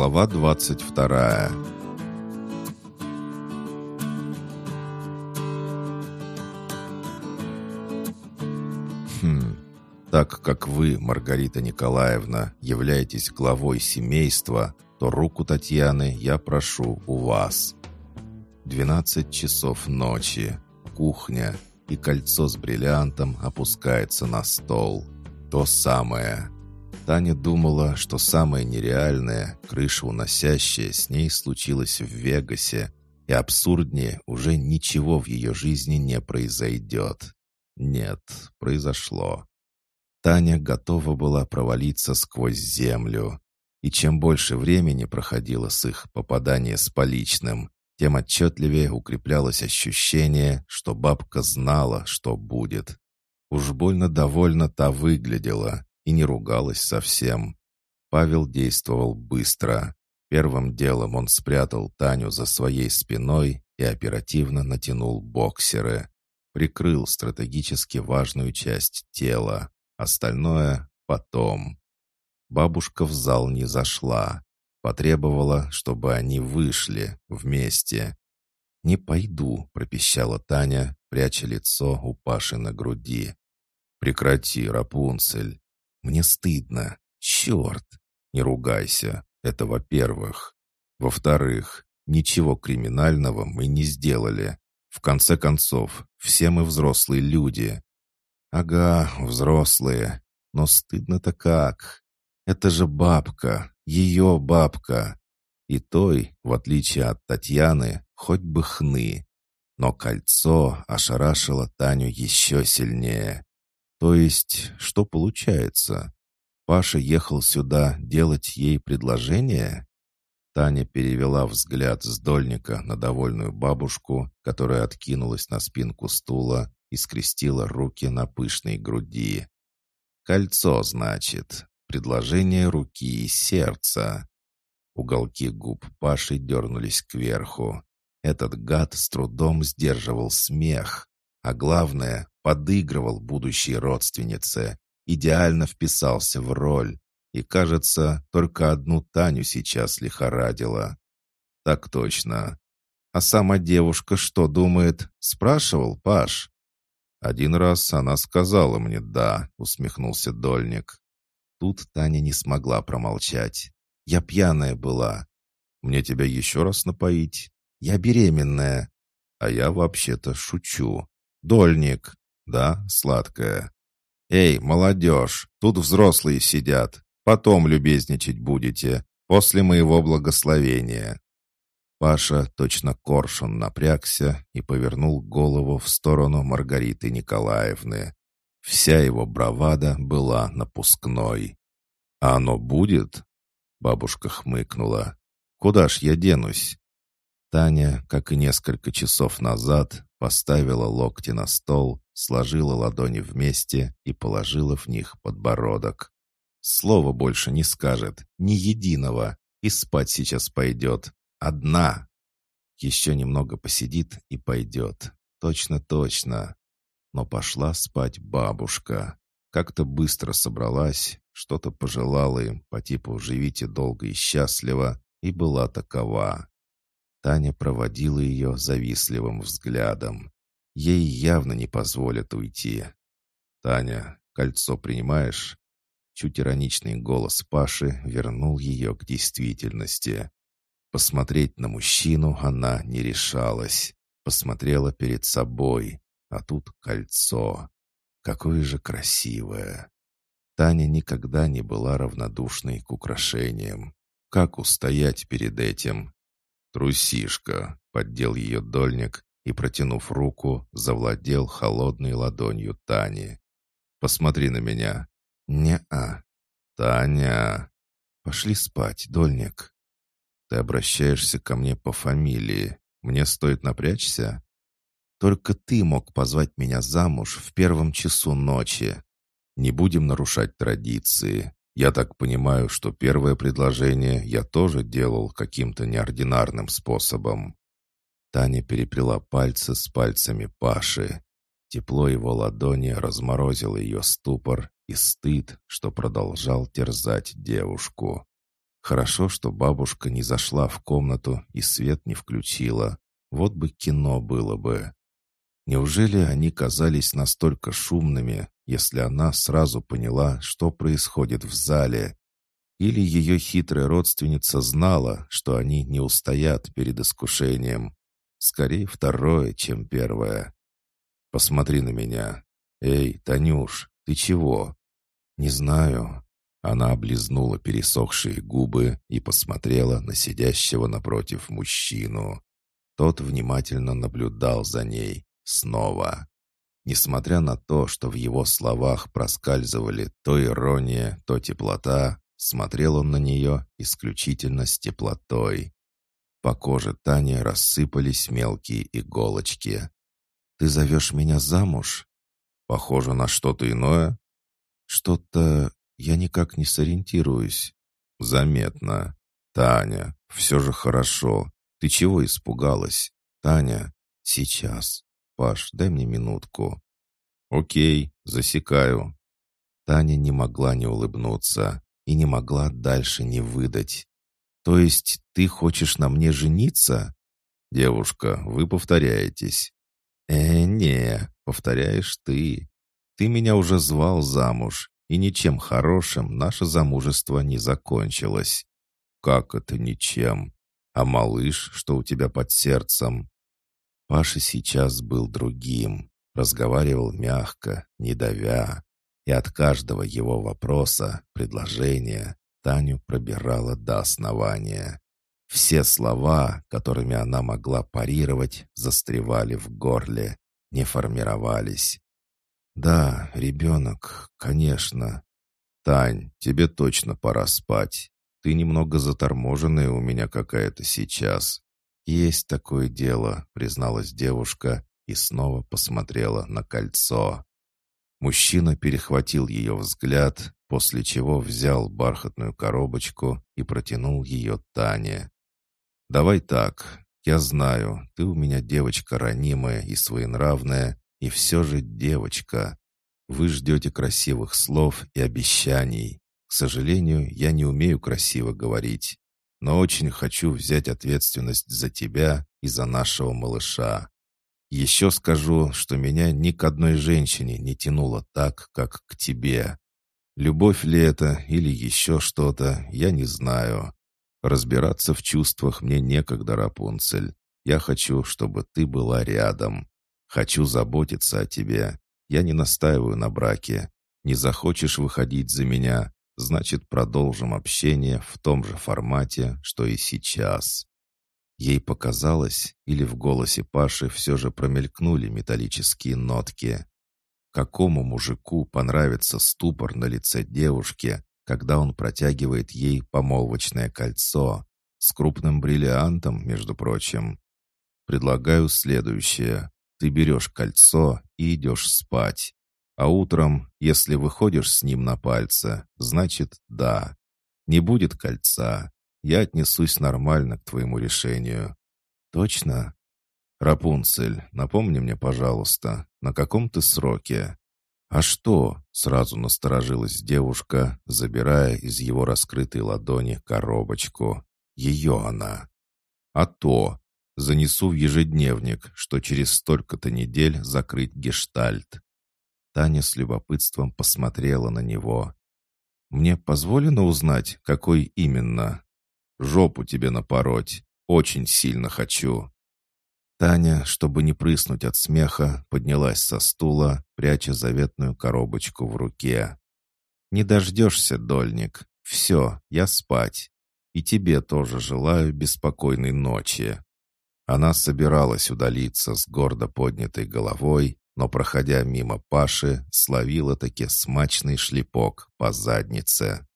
Глава двадцать вторая. Хм, так как вы, Маргарита Николаевна, являетесь главой семейства, то руку Татьяны я прошу у вас. Двенадцать часов ночи, кухня, и кольцо с бриллиантом опускается на стол. То самое. Таня думала, что самое нереальное, крыша уносящая, с ней случилось в Вегасе, и абсурднее уже ничего в ее жизни не произойдет. Нет, произошло. Таня готова была провалиться сквозь землю. И чем больше времени проходило с их попадания с поличным, тем отчетливее укреплялось ощущение, что бабка знала, что будет. Уж больно довольно та выглядела и не ругалась совсем. Павел действовал быстро. Первым делом он спрятал Таню за своей спиной и оперативно натянул боксеры. Прикрыл стратегически важную часть тела. Остальное — потом. Бабушка в зал не зашла. Потребовала, чтобы они вышли вместе. «Не пойду», — пропищала Таня, пряча лицо у Паши на груди. «Прекрати, Рапунцель. Мне стыдно. Черт! Не ругайся. Это во-первых. Во-вторых, ничего криминального мы не сделали. В конце концов, все мы взрослые люди». «Ага, взрослые. Но стыдно-то как. Это же бабка, ее бабка. И той, в отличие от Татьяны, хоть бы хны. Но кольцо ошарашило Таню еще сильнее. То есть, что получается? Паша ехал сюда делать ей предложение? Таня перевела взгляд с дольника на довольную бабушку, которая откинулась на спинку стула и скрестила руки на пышной груди. «Кольцо, значит предложение руки и сердца. Уголки губ Паши дернулись кверху. Этот гад с трудом сдерживал смех, а главное, подыгрывал будущей родственнице, идеально вписался в роль и, кажется, только одну Таню сейчас лихорадила. Так точно. А сама девушка что думает? Спрашивал Паш. Один раз она сказала мне «да», усмехнулся Дольник. Тут Таня не смогла промолчать. «Я пьяная была. Мне тебя еще раз напоить? Я беременная. А я вообще-то шучу. Дольник. Да, сладкая. Эй, молодежь, тут взрослые сидят. Потом любезничать будете, после моего благословения». Паша, точно коршун, напрягся и повернул голову в сторону Маргариты Николаевны. Вся его бравада была напускной. «А оно будет?» Бабушка хмыкнула. «Куда ж я денусь?» Таня, как и несколько часов назад, поставила локти на стол, сложила ладони вместе и положила в них подбородок. Слова больше не скажет, ни единого, и спать сейчас пойдет. Одна. Еще немного посидит и пойдет. Точно-точно но пошла спать бабушка. Как-то быстро собралась, что-то пожелала им по типу «живите долго и счастливо», и была такова. Таня проводила ее завистливым взглядом. Ей явно не позволят уйти. «Таня, кольцо принимаешь?» Чуть ироничный голос Паши вернул ее к действительности. Посмотреть на мужчину она не решалась. Посмотрела перед собой. А тут кольцо. Какое же красивое. Таня никогда не была равнодушной к украшениям. Как устоять перед этим? «Трусишка!» — поддел ее дольник и, протянув руку, завладел холодной ладонью Тани. «Посмотри на меня!» «Не-а!» «Таня!» «Пошли спать, дольник!» «Ты обращаешься ко мне по фамилии. Мне стоит напрячься?» Только ты мог позвать меня замуж в первом часу ночи. Не будем нарушать традиции. Я так понимаю, что первое предложение я тоже делал каким-то неординарным способом. Таня переплела пальцы с пальцами Паши. Тепло его ладони разморозило ее ступор и стыд, что продолжал терзать девушку. Хорошо, что бабушка не зашла в комнату и свет не включила. Вот бы кино было бы. Неужели они казались настолько шумными, если она сразу поняла, что происходит в зале? Или ее хитрая родственница знала, что они не устоят перед искушением? Скорее второе, чем первое. «Посмотри на меня. Эй, Танюш, ты чего?» «Не знаю». Она облизнула пересохшие губы и посмотрела на сидящего напротив мужчину. Тот внимательно наблюдал за ней. Снова. Несмотря на то, что в его словах проскальзывали то ирония, то теплота, смотрел он на нее исключительно с теплотой. По коже Тани рассыпались мелкие иголочки. «Ты зовешь меня замуж?» «Похоже на что-то иное?» «Что-то... я никак не сориентируюсь». «Заметно. Таня, все же хорошо. Ты чего испугалась? Таня, сейчас. Паш, дай мне минутку». «Окей, засекаю». Таня не могла не улыбнуться и не могла дальше не выдать. «То есть ты хочешь на мне жениться?» «Девушка, вы повторяетесь». «Э, не, повторяешь ты. Ты меня уже звал замуж, и ничем хорошим наше замужество не закончилось». «Как это ничем? А малыш, что у тебя под сердцем?» Паша сейчас был другим, разговаривал мягко, не давя, и от каждого его вопроса, предложения Таню пробирала до основания. Все слова, которыми она могла парировать, застревали в горле, не формировались. «Да, ребенок, конечно. Тань, тебе точно пора спать. Ты немного заторможенная у меня какая-то сейчас». «Есть такое дело», — призналась девушка и снова посмотрела на кольцо. Мужчина перехватил ее взгляд, после чего взял бархатную коробочку и протянул ее Тане. «Давай так. Я знаю, ты у меня девочка ранимая и своенравная, и все же девочка. Вы ждете красивых слов и обещаний. К сожалению, я не умею красиво говорить, но очень хочу взять ответственность за тебя и за нашего малыша. Еще скажу, что меня ни к одной женщине не тянуло так, как к тебе. Любовь ли это или еще что-то, я не знаю. Разбираться в чувствах мне некогда, Рапунцель. Я хочу, чтобы ты была рядом. Хочу заботиться о тебе. Я не настаиваю на браке. Не захочешь выходить за меня, значит, продолжим общение в том же формате, что и сейчас. Ей показалось, или в голосе Паши все же промелькнули металлические нотки. Какому мужику понравится ступор на лице девушки, когда он протягивает ей помолвочное кольцо с крупным бриллиантом, между прочим? Предлагаю следующее. Ты берешь кольцо и идешь спать. А утром, если выходишь с ним на пальце, значит «да». Не будет кольца, я отнесусь нормально к твоему решению». «Точно?» «Рапунцель, напомни мне, пожалуйста, на каком ты сроке?» «А что?» — сразу насторожилась девушка, забирая из его раскрытой ладони коробочку. «Ее она». «А то!» Занесу в ежедневник, что через столько-то недель закрыть гештальт. Таня с любопытством посмотрела на него. «Мне позволено узнать, какой именно?» Жопу тебе напороть. Очень сильно хочу». Таня, чтобы не прыснуть от смеха, поднялась со стула, пряча заветную коробочку в руке. «Не дождешься, дольник. Все, я спать. И тебе тоже желаю беспокойной ночи». Она собиралась удалиться с гордо поднятой головой, но, проходя мимо Паши, словила таки смачный шлепок по заднице.